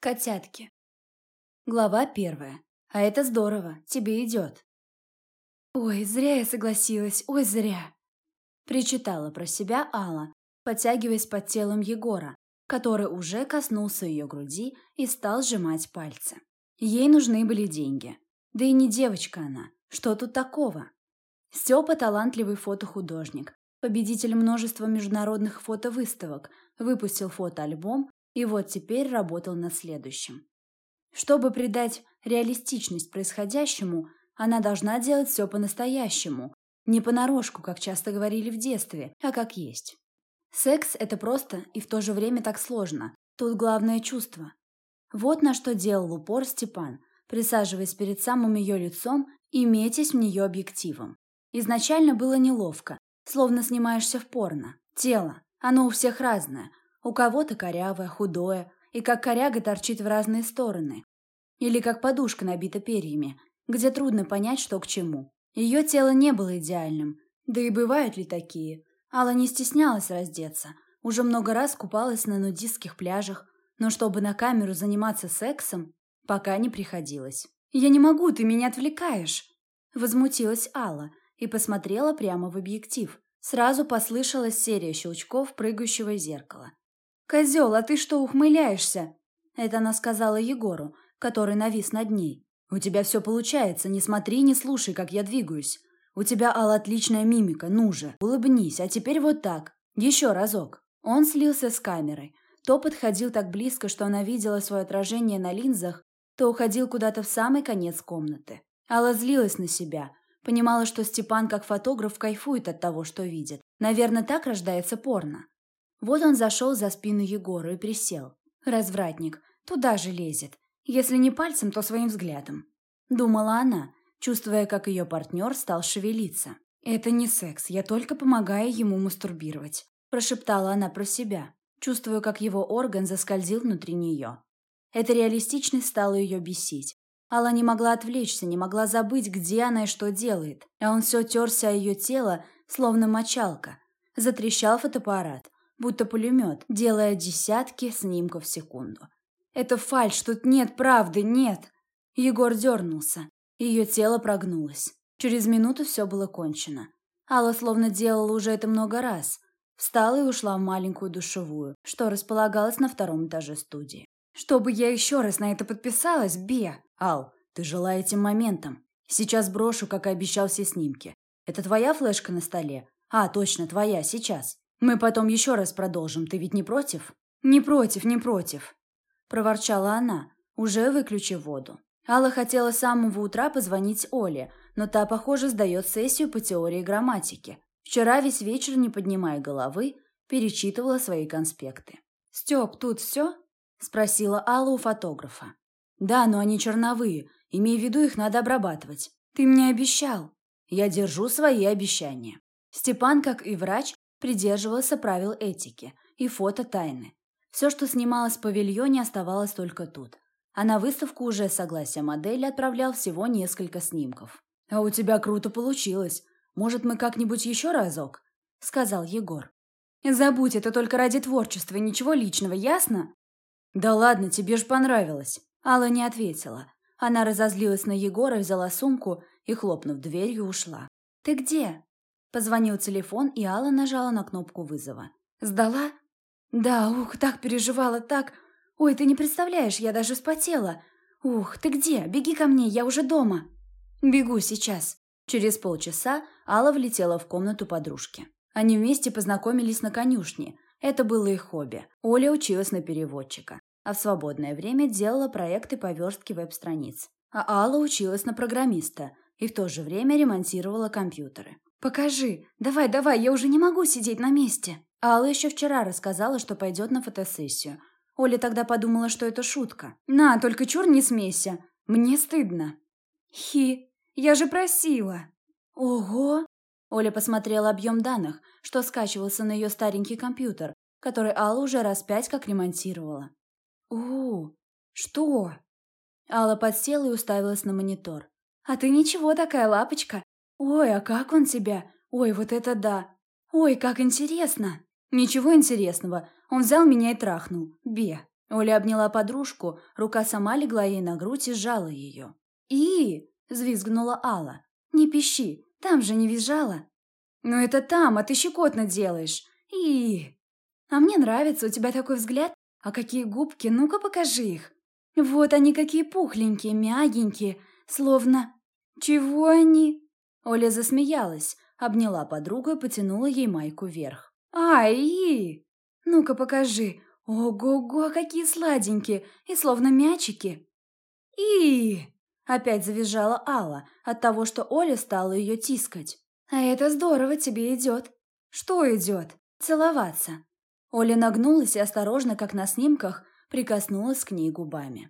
Котятки. Глава первая. А это здорово, тебе идет. Ой, зря я согласилась, ой, зря. Причитала про себя Алла, подтягиваясь под телом Егора, который уже коснулся ее груди и стал сжимать пальцы. Ей нужны были деньги. Да и не девочка она. Что тут такого? Степа – талантливый фотохудожник, победитель множества международных фотовыставок, выпустил фотоальбом и вот теперь работал над следующим. Чтобы придать реалистичность происходящему, она должна делать все по-настоящему, не понарошку, как часто говорили в детстве, а как есть. Секс – это просто и в то же время так сложно. Тут главное чувство. Вот на что делал упор Степан, присаживаясь перед самым ее лицом и метясь в нее объективом. Изначально было неловко, словно снимаешься в порно. Тело, оно у всех разное, у кого-то корявое, худое, и как коряга торчит в разные стороны. Или как подушка набита перьями, где трудно понять, что к чему. Ее тело не было идеальным. Да и бывают ли такие? Алла не стеснялась раздеться. Уже много раз купалась на нудистских пляжах, но чтобы на камеру заниматься сексом, пока не приходилось. «Я не могу, ты меня отвлекаешь!» Возмутилась Алла и посмотрела прямо в объектив. Сразу послышалась серия щелчков прыгающего зеркала. «Козел, а ты что ухмыляешься?» Это она сказала Егору, который навис над ней. «У тебя все получается, не смотри, не слушай, как я двигаюсь. У тебя, Алла, отличная мимика, ну же, улыбнись, а теперь вот так. Еще разок». Он слился с камерой. То подходил так близко, что она видела свое отражение на линзах, то уходил куда-то в самый конец комнаты. Алла злилась на себя, понимала, что Степан как фотограф кайфует от того, что видит. Наверное, так рождается порно. Вот он зашел за спину Егору и присел. Развратник, туда же лезет. Если не пальцем, то своим взглядом. Думала она, чувствуя, как ее партнер стал шевелиться. «Это не секс, я только помогаю ему мастурбировать», прошептала она про себя, чувствуя, как его орган заскользил внутри нее. Эта реалистичность стала ее бесить. Алла не могла отвлечься, не могла забыть, где она и что делает. А он все терся о ее тело, словно мочалка. Затрещал фотоаппарат будто пулемет, делая десятки снимков в секунду. «Это фальшь, тут нет правды, нет!» Егор дернулся. Ее тело прогнулось. Через минуту все было кончено. Алла словно делала уже это много раз. Встала и ушла в маленькую душевую, что располагалась на втором этаже студии. «Чтобы я еще раз на это подписалась, Бе!» «Ал, ты жила этим моментом. Сейчас брошу, как и обещал все снимки. Это твоя флешка на столе? А, точно, твоя, сейчас. Мы потом еще раз продолжим, ты ведь не против? Не против, не против, проворчала она, уже выключив воду. Алла хотела с самого утра позвонить Оле, но та, похоже, сдает сессию по теории грамматики. Вчера весь вечер, не поднимая головы, перечитывала свои конспекты. «Степ, тут все?» – спросила Алла у фотографа. «Да, но они черновые. Имей в виду, их надо обрабатывать. Ты мне обещал». «Я держу свои обещания». Степан, как и врач, придерживался правил этики и фото тайны. Все, что снималось в павильоне, оставалось только тут. А на выставку уже согласие модели отправлял всего несколько снимков. «А у тебя круто получилось. Может, мы как-нибудь еще разок?» – сказал Егор. «Забудь, это только ради творчества, ничего личного, ясно?» «Да ладно, тебе ж понравилось!» Алла не ответила. Она разозлилась на Егора, взяла сумку и, хлопнув дверью, ушла. «Ты где?» Позвонил телефон, и Алла нажала на кнопку вызова. «Сдала?» «Да, ух, так переживала, так... Ой, ты не представляешь, я даже вспотела. Ух, ты где? Беги ко мне, я уже дома». «Бегу сейчас». Через полчаса Алла влетела в комнату подружки. Они вместе познакомились на конюшне. Это было их хобби. Оля училась на переводчика, а в свободное время делала проекты по верстке веб-страниц. А Алла училась на программиста и в то же время ремонтировала компьютеры. «Покажи! Давай, давай, я уже не могу сидеть на месте!» Алла еще вчера рассказала, что пойдет на фотосессию. Оля тогда подумала, что это шутка. «На, только чур не смейся! Мне стыдно!» «Хи! Я же просила!» «Ого!» Оля посмотрела объем данных, что скачивался на ее старенький компьютер, который Алла уже раз пять как ремонтировала. «У, что?» Алла подсела и уставилась на монитор. «А ты ничего такая лапочка. «Ой, а как он тебя? Ой, вот это да! Ой, как интересно!» «Ничего интересного. Он взял меня и трахнул. Бе!» Оля обняла подружку, рука сама легла ей на грудь и сжала ее. «И!» – взвизгнула Алла. «Не пищи, там же не визжала». «Ну это там, а ты щекотно делаешь. И!» «А мне нравится, у тебя такой взгляд. А какие губки, ну-ка покажи их. Вот они какие пухленькие, мягенькие, словно... Чего они?» Оля засмеялась, обняла подругу и потянула ей майку вверх. «Ай! Ну-ка покажи, Ого-го, какие сладенькие и словно мячики. И опять завизжала Алла от того, что Оля стала ее тискать. А это здорово тебе идет. Что идет? Целоваться. Оля нагнулась и осторожно, как на снимках, прикоснулась к ней губами.